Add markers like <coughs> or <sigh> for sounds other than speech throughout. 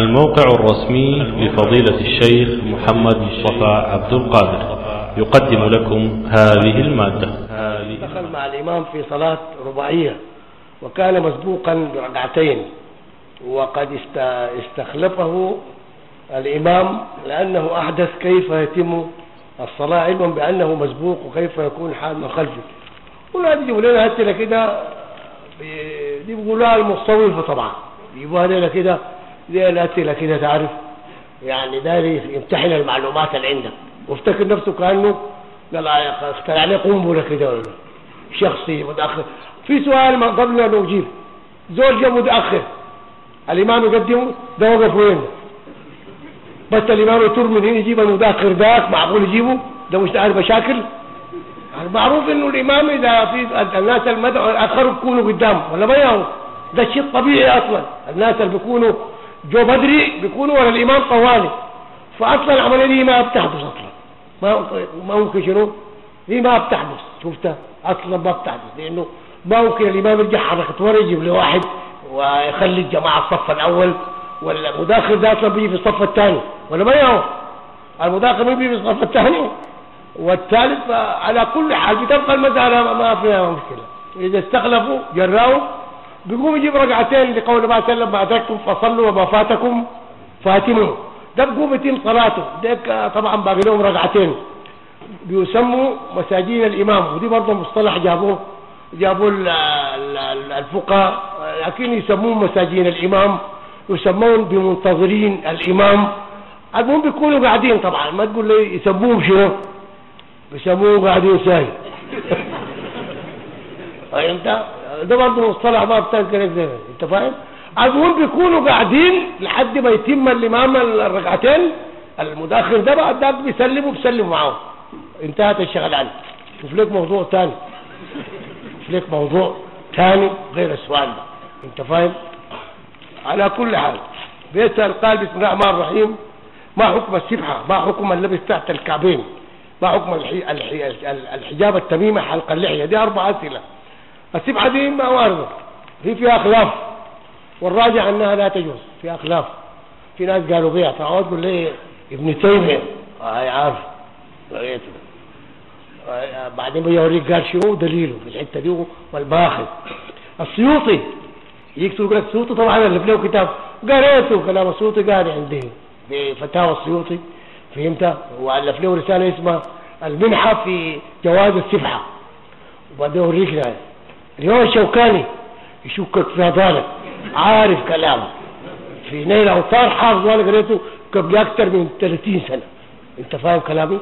الموقع الرسمي لفضيلة الشيخ محمد مصطفى عبد القادر. يقدم لكم هذه المادة. دخل مع الإمام في صلاة رباعية وكان مسبوقا بركعتين وقد است- استخلفه الإمام لأنه أحدث كيف يتم الصلاة علما بأنه مسبوق وكيف يكون حال من خلفه. ولا تجيبوا لنا أسئلة كده دي بيقولوها المصوفة طبعا يجيبوها لنا كده دي الأسئلة كده تعرف؟ يعني ده يمتحن المعلومات اللي عندك. وافتكر نفسه كأنه قال اخترع عليه قنبلة كده ولا شخصي متأخر. في سؤال ما قبل أن أجيب زول جاء متأخر الإمام يقدمه؟ ده وقف وين؟ بس الإمام يطر من هنا يجيب المتأخر ذاك معقول يجيبه؟ ده مش عارف مشاكل؟ المعروف إنه الإمام إذا في الناس المدعو الآخر بيكونوا قدام ولا ما ده شيء طبيعي أصلا. الناس اللي بيكونوا جو بدري بيكونوا ورا الإمام طوالي. فاصلا العملية دي ما بتحدث أصلا. ما ما ممكن شنو؟ دي ما بتحدث. شفتها؟ أصلا ما بتحدث. لأنه ما ممكن الإمام يرجع حركه ورا يجيب له واحد ويخلي الجماعة الصف الأول ولا المداخل ده أصلا بيجي في الصف الثاني. ولا ما هو المداخل بيجي في الصف الثاني. والثالث على كل حال بتبقى المسألة ما فيها مشكلة. إذا استخلفوا جراوا بيقوم يجيب ركعتين لقول الله عليه وسلم ما فصلوا وما فاتكم فاتموا ده بيقوم يتم صلاته. ده طبعا باقي لهم ركعتين. بيسموا مساجين الإمام. ودي برضه مصطلح جابوه جابوه ال- ال- ال- الفقهاء. لكن يسموه مساجين الإمام. يسمون بمنتظرين الإمام. المهم بيكونوا قاعدين طبعا. ما تقول لي يسموهم شنو؟ بيسموه قاعدين ساي. <laughs> أنت؟ ده برضه مصطلح ما بتذكر كده انت فاهم؟ المهم بيكونوا قاعدين لحد ما يتم الامام الركعتين المتاخر ده بعد ذاك بيسلم وبيسلم معاه انتهت الشغل عنه شوف لك موضوع ثاني شوف لك موضوع ثاني غير السؤال ده. انت فاهم؟ على كل حال بيسأل قال بسم الله الرحمن الرحيم ما حكم السبحة؟ ما حكم اللبس تحت الكعبين؟ ما حكم. الحجاب التميمة حلق اللحية؟ دي أربع أسئلة. السبحة دي ما واردة في فيها خلاف والراجع أنها لا تجوز فيها خلاف في ناس قالوا بيها فعود تقول لي ابن تيمية. هاي عارف لقيته آه، بعدين بيوريك قال شنو دليله في الحتة دي والباخر السيوطي يكتب يقول لك السيوطي طبعا اللي له كتاب. قريته كلام السيوطي قاعد عندي. في فتاوى السيوطي فهمت؟ والف له رسالة اسمها المنحة في جواز السبحه وبعدين اوريك لها اليوم الشوكاني يشكك في هذا عارف كلامه. في نيل الاوطار حافظ وأنا قريته قبل أكثر من 30 سنة. أنت فاهم كلامي؟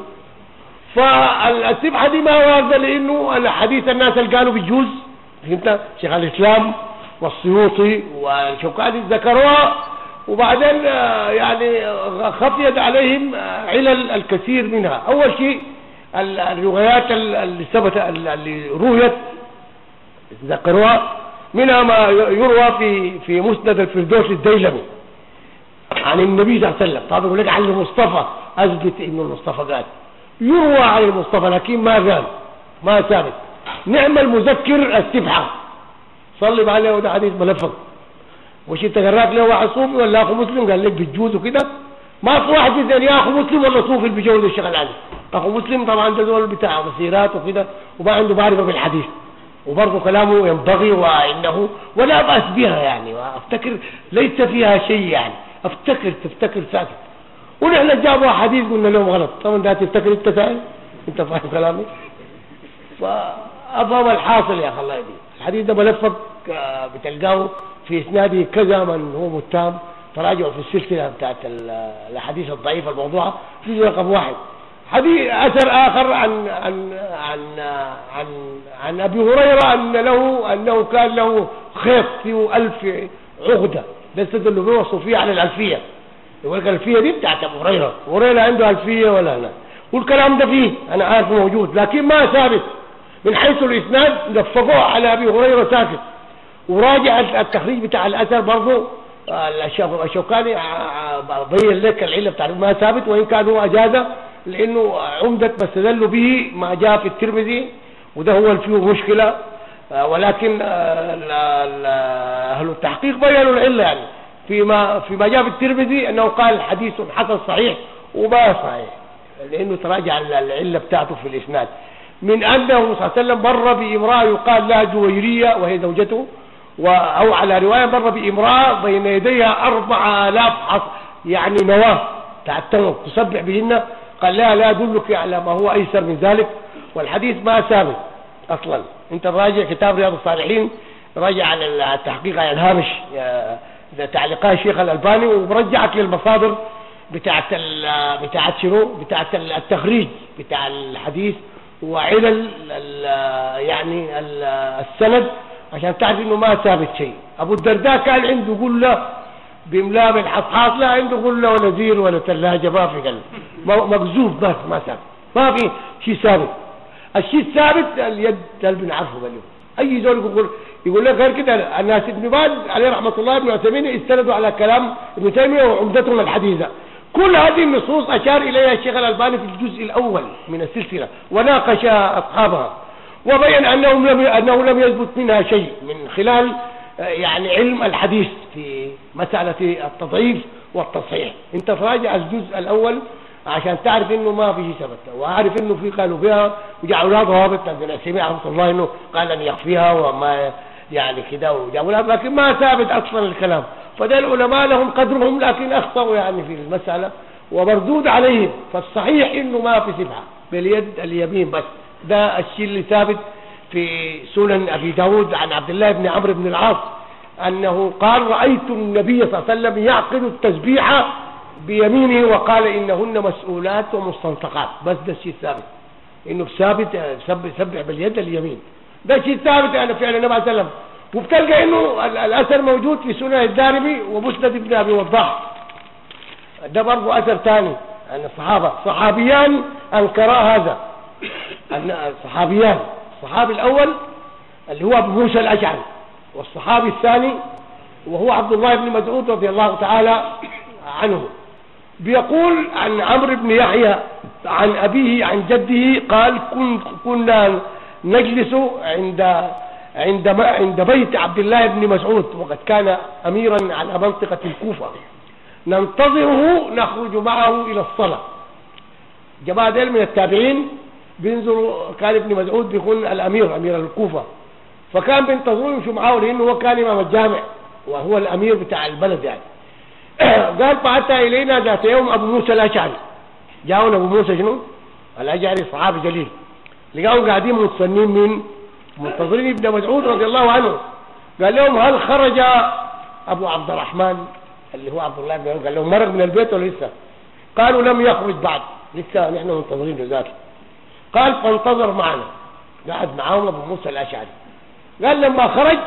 فالسبحه دي ما واردة لأنه الحديث الناس اللي قالوا بيجوز فهمت؟ شيخ الإسلام والسيوطي والشوكاني ذكروها. وبعدين آه، يعني خفيت عليهم آه، علل الكثير منها. أول شيء ال- الروايات ال- اللي ثبت ال- اللي رويت ذكروها منها ما يروى في في مسند الفردوس الديلمي عن النبي صلى الله عليه وسلم. طبعا يقول لك عن المصطفى اثبت إنه المصطفى قال. يروى عن المصطفى لكن ما قال. ما ثابت. نعم المذكر السبحة. صلي عليه وده حديث ملفق مش أنت قراك له؟ واحد صوفي ولا أخو مسلم؟ قال لك بتجوز وكده. ما في واحد يزن يا أخو مسلم ولا صوفي اللي بيجوز الشغل عنه أخو مسلم طبعا ده زول بتاع مسيرات وكده وما عنده معرفة بالحديث وبرضه كلامه ينبغي وإنه ولا بأس بها يعني وأفتكر ليس فيها شيء يعني. أفتكر تفتكر ساكت. ونحن جابوا حديث قلنا لهم غلط. طبعا ده تفتكر أنت سائل أنت فاهم كلامي؟ فأفهم الحاصل يا الله يهديك. الحديث ده ملفق آه، بتلقاه في إسناده كذا من هو متهم. تراجعوا في السلسلة بتاعت ال- الأحاديث الضعيفة الموضوعة. في رقم واحد. حديث أثر آخر عن عن عن عن عن أبي هريرة أن له أنه كان له خيط فيه ألف عقدة. ده استدلوا به الصوفية على الألفية. يقول لك الألفية دي بتاعت أبو هريرة. هريرة عنده ألفية ولا لا؟ والكلام ده فيه أنا عارف موجود لكن ما ثابت. من حيث الإسناد لفقوه على أبي هريرة ساكت. وراجع التخريج بتاع الأثر برضه الشوك- الشوكاني آه، آه، بين لك العلة بتاع ما ثابت وإن كان هو أجازة لأنه عمدة ما استدلوا به ما جاء في الترمذي وده هو اللي فيه مشكلة. آه، ولكن آه، أهل التحقيق بينوا العلة يعني. فيما فيما جاء في الترمذي أنه قال حديث حسن صحيح وما صحيح لأنه تراجع العلة بتاعته في الإسناد. من أنه صلى الله عليه وسلم مر بامرأة يقال لها جويرية وهي زوجته أو على رواية مر بامرأة بين يديها أربع آلاف يعني نواة تعتمد تسبح بهن. قال لا لا أدلك على ما هو أيسر من ذلك. والحديث ما ثابت أصلا. أنت راجع كتاب رياض الصالحين راجع على التحقيق على الهامش تعليقات الشيخ الألباني ومرجعك للمصادر بتاعت بتاعت شنو؟ بتاعت التخريج بتاع الحديث وعلل يعني السند عشان تعرف إنه ما ثابت شيء. أبو الدرداء كان عنده قله بيملاه بالحصحاص لا عنده قله ولا زير ولا ثلاجة ما في قلب. مكذوب بس ما ثابت ما في شيء ثابت. الشيء الثابت اليد بنعرفه باليوم. أي زول يقول يقول لك غير كده الناس ابن باز عليه رحمة الله ابن عثيمين استندوا على كلام ابن تيمية وعمدتهم الحديثة. كل هذه النصوص أشار إليها الشيخ الألباني في الجزء الأول من السلسلة وناقش أصحابها. وبين أنهم لم أنه لم يثبت منها شيء من خلال يعني علم الحديث في مسألة التضعيف والتصحيح. انت تراجع الجزء الأول عشان تعرف إنه ما فيه ثبت وعارف إنه في قالوا فيها وجعلوا لها ضوابط. ابن عثيمين رحمه الله إنه قال أن يخفيها وما يعني كده وجابوا لها لكن ما ثابت أصلا الكلام. فده العلماء لهم قدرهم لكن أخطأوا يعني في المسألة. ومردود عليهم فالصحيح إنه ما في سبحة. باليد اليمين بس. ده الشيء اللي ثابت. في سنن أبي داود عن عبد الله بن عمرو بن العاص أنه قال رأيت النبي صلى الله عليه وسلم يعقد التسبيح بيمينه وقال إنهن مسؤولات ومستنطقات. بس ده الشيء ثابت. إنه ثابت يسبح باليد اليمين. ده شيء ثابت يعني فعل النبي صلى الله عليه وسلم. وبتلقى إنه الأثر موجود في سنن الدارمي ومسند ابن أبي وضاح. ده برضه أثر ثاني. عن الصحابة صحابيان أنكرا هذا. الصحابيان. الصحابي الأول اللي هو أبو موسى الأشعري والصحابي الثاني وهو عبد الله بن مسعود رضي الله تعالى عنه. بيقول عن عمرو بن يحيى عن أبيه عن جده قال كنا نجلس عند عند عند بيت عبد الله بن مسعود وقد كان أميرا على منطقة الكوفة. ننتظره نخرج معه إلى الصلاة. جماعة من التابعين بينزلوا كان ابن مسعود بيكون الأمير أمير الكوفة. فكان بينتظروا يمشوا معاه لأنه هو كان إمام الجامع وهو الأمير بتاع البلد يعني. <clears throat> قال فاتى إلينا ذات يوم أبو موسى الاشعري جاءنا أبو موسى شنو؟ الاشعري صحابي جليل. لقاهم قاعدين متصنين من منتظرين ابن مسعود رضي الله عنه. قال لهم هل خرج أبو عبد الرحمن؟ اللي هو عبد الله بن قال لهم مرق من البيت ولا لسه؟ قالوا لم يخرج بعد. لسه نحن منتظرين ذاته. قال فانتظر معنا. قعد معاهم أبو موسى الأشعري. قال لما خرج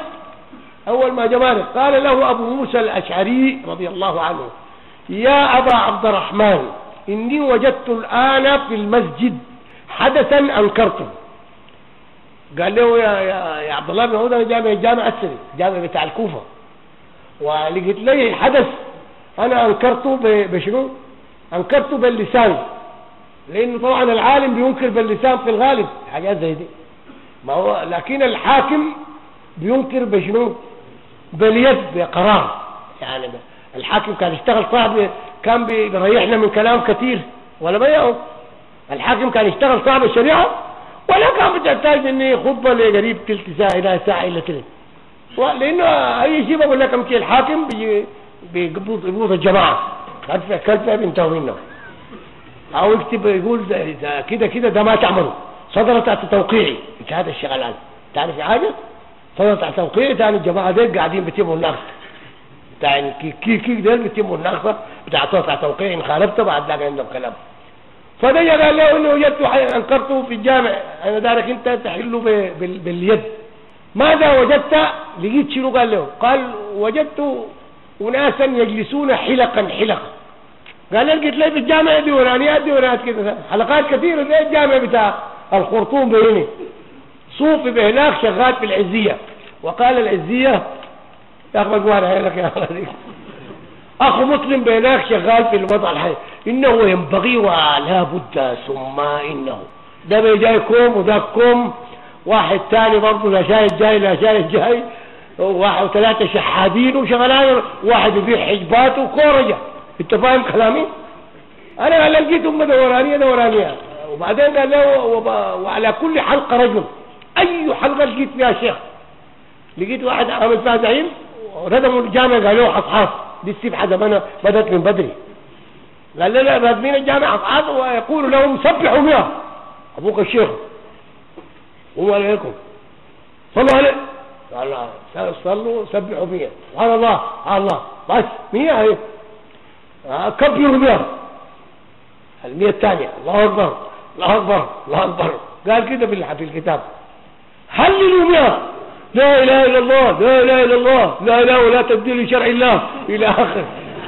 أول ما جمال قال له أبو موسى الأشعري رضي الله عنه يا أبا عبد الرحمن إني وجدت الآن في المسجد حدثا أنكرته. قال له يا يا, يا عبد الله بن عوده جامع الجامع السري جامع بتاع الكوفة. ولقيت لي حدث أنا أنكرته بشنو؟ أنكرته باللسان. لأنه طبعا العالم بينكر باللسان في الغالب. حاجات زي دي. ما هو لكن الحاكم بينكر بشنو؟ باليد بقرار. يعني الحاكم كان يشتغل صعب كان بيريحنا من كلام كثير ولا بيعه الحاكم كان يشتغل صعب الشريعة ولا كان بتحتاج اني خطبه لقريب ثلث ساعة إلى ساعة الا كده لأنه أي شيء بقول لك أمشي الحاكم بيقبض الجماعة. كلفه كلفة بينتهوا منه أو يكتب يقول كده كده ده ما تعمله. صدر تحت توقيعي. انت هذا الشغل هذا تعرف حاجة؟ صدر تحت توقيعي ثاني الجماعة دول قاعدين بيتموا النقص بتاع كي كي دول بيتموا النقص بتاع تحت توقيعي إن خالفته بعد ذاك عندهم كلام. فده قال له إنه وجدت أنكرته في الجامع. أنا دارك أنت تحله باليد. ماذا وجدت؟ لقيت شنو قال له؟ قال وجدت اناسا يجلسون حلقا حلقا. قال لقيت لي في الجامعة ديورانيات ديورانيات كده حلقات كثيرة زي الجامع بتاع الخرطوم بيني. صوفي بهناك شغال في العزية. وقال العزية يا أخي مجموعة لك يا أخي أخو مسلم بهناك شغال في الوضع الحي. إنه ينبغي ولا بد ثم إنه. ده جاي كوم واحد تاني برضه لا شاهد جاي لا شاهد جاي. واحد وثلاثة شحادين وشغلان. واحد يبيع حجبات وكورجة. انت فاهم كلامي؟ أنا لقيت ام دورانية دورانية. وبعدين قال له وعلى كل حلقة رجل. أي حلقة لقيت فيها شيخ؟ لقيت واحد عامل فيها زعيم ردموا الجامع قالوا حصحاص دي السبحة زمانها بدأت من بدري. قال لا لا بادمين الجامع حصحاص ويقول لهم سبحوا مئة أبوك الشيخ. قوموا عليكم. صلوا عليه قال صلوا سبحوا مئة سبحان الله الله. بس آه، كبروا مئة المئة الثانية. الله أكبر. الله أكبر. الله أكبر. قال كده في الكتاب. هللوا مئة لا إله إلا الله. لا إله إلا الله. لا إله ولا تبديل لشرع الله. إلى آخر.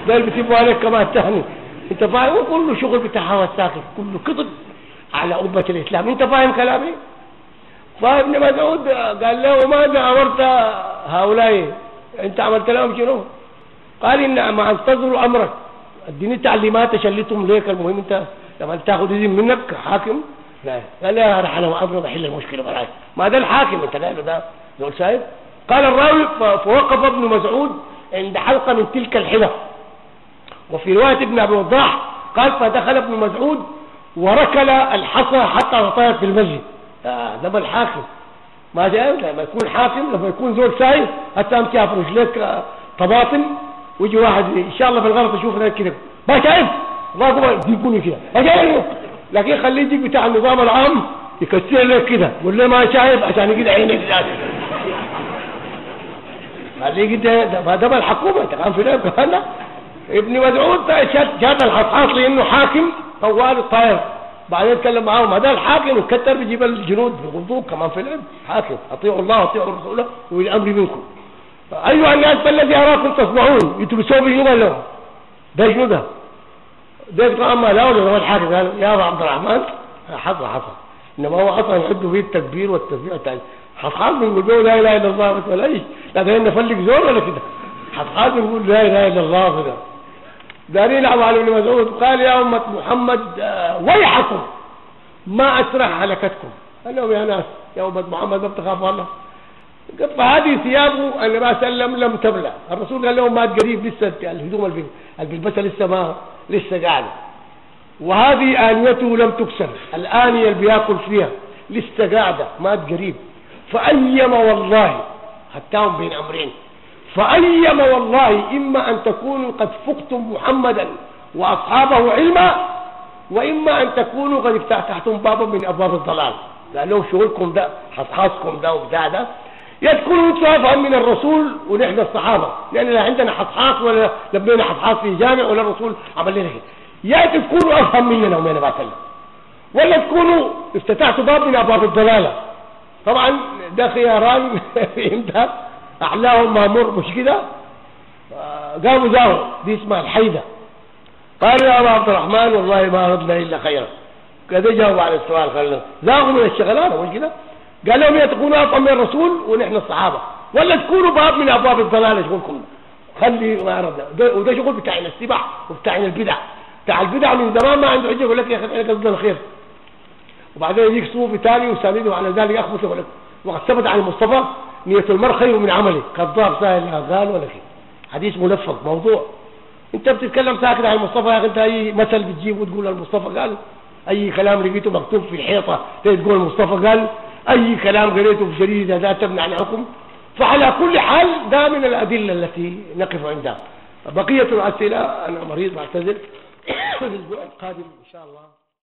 قال بتبوا عليك كمان تهني أنت فاهم؟ وكله شغل بتاع ساكت كله كذب على أمة الإسلام. أنت فاهم كلامي؟ فابن مسعود قال له ماذا أمرت هؤلاء؟ أنت عملت لهم شنو؟ قال إن ما انتظروا أمرك. اديني تعليمات اشلتهم ليك المهم انت لما تاخذ اذن منك حاكم؟ لا. قال لا راح أنا وابنه بحل المشكلة معاي ما ده الحاكم انت لا ده دول شايف قال الراوي فوقف ابن مسعود عند حلقة من تلك الحلق وفي رواية ابن ابي وضاح قال فدخل ابن مسعود وركل الحصى حتى طارت في المسجد. آه ده الحاكم. ما جاء لما يكون حاكم لما يكون زول ساي حتى أمشي في رجليك طماطم ويجي واحد إن شاء الله في الغلط أشوف هناك كده ما شايف؟ الله اكبر يكون كده ما شايف؟ لكن خليه يجيك بتاع النظام العام يكسر لك كده قول له ما شايف؟ عشان يجي عينك ذات خليه كده ده ما ده ما الحكومة كان في ده ده. ابن مسعود ده شاد شاد الحصحاص لأنه حاكم طوال الطائر بعدين اتكلم معاهم هذا الحاكم وكتر بيجيب الجنود بيغضوك كمان في العلم حاكم. أطيعوا الله واطيعوا رسوله واولي الامر منكم. أيها الناس فالذي أراكم تصنعون يتلبسوا به يوم لهم ده شنو ده؟ ده طبعا ما لا ولا هو الحاكم قال يا ابو عبد الرحمن. حصل حصل. إنما هو أصلا يحدوا فيه التكبير والتسبيح الثاني حصحاص بنقول له لا إله إلا الله ولا إيش لا ده نفلق زور ولا كده؟ حصحاص بنقول لا إله إلا الله كده دارين على ابن مسعود قال يا أمة محمد ويحكم. ما أسرع هلكتكم قال لهم يا ناس يا أمة محمد ما بتخافوا الله. فهذه ثيابه النبي صلى الله عليه وسلم لم تبلى الرسول قال لهم مات قريب لسه الهدوم اللي بيلبسها لسه ما لسه قاعدة. وهذه آنيته لم تكسر. الآنية اللي بياكل فيها. لسه قاعدة مات قريب. فأيما والله حتاهم بين أمرين. فأيما والله إما أن تكونوا قد فقتم محمدا وأصحابه علما وإما أن تكونوا قد افتتحتم بابا من أبواب الضلال. قال لهم شغلكم ده حصحاصكم ده وبتاع ده. أنتوا أفهم من الرسول ونحن الصحابة. لأن لا عندنا حصحاص ولا لبينا حصحاص في جامع ولا الرسول عمل لنا كده يا تكونوا أفهم مننا ومن بعد ولا تكونوا افتتحتوا باب من أبواب الضلالة. طبعا ده خياران. <laughs> فهمت أحلاهم مامور مش كده؟ قاموا زاوا دي اسمها الحيدة. قال يا أبا عبد الرحمن والله ما أردنا إلا خيرا. كده جاوب على السؤال خلنا. زاغوا من الشغلانة مش كده؟ قال لهم يا تكونوا أفضل من الرسول ونحن الصحابة. ولا تكونوا باب من أبواب الضلال شغلكم خلي ما ده- وده شغل بتاع السبع وبتاع البدع. بتاع البدع من زمان ما عنده حجة يقول لك يا أخي إحنا قصدنا الخير وبعدين يجيك صوفي ثاني وسانده على ذلك أخبث يقول لك وقد ثبت عن المصطفى نية المرء خير من عمله. كذاب سهل قال ولا شيء. حديث ملفق موضوع. انت بتتكلم ساكت عن المصطفى يا أخي انت أي مثل بتجيب وتقول المصطفى قال أي كلام لقيته مكتوب في الحيطة تقول المصطفى؟ قال أي كلام قريته في جريده لا تمنع عن حكم فعلى كل حال ده من الأدلة التي نقف عندها. بقية الأسئلة أنا مريض بعتذر في <coughs> الأسبوع القادم إن شاء الله.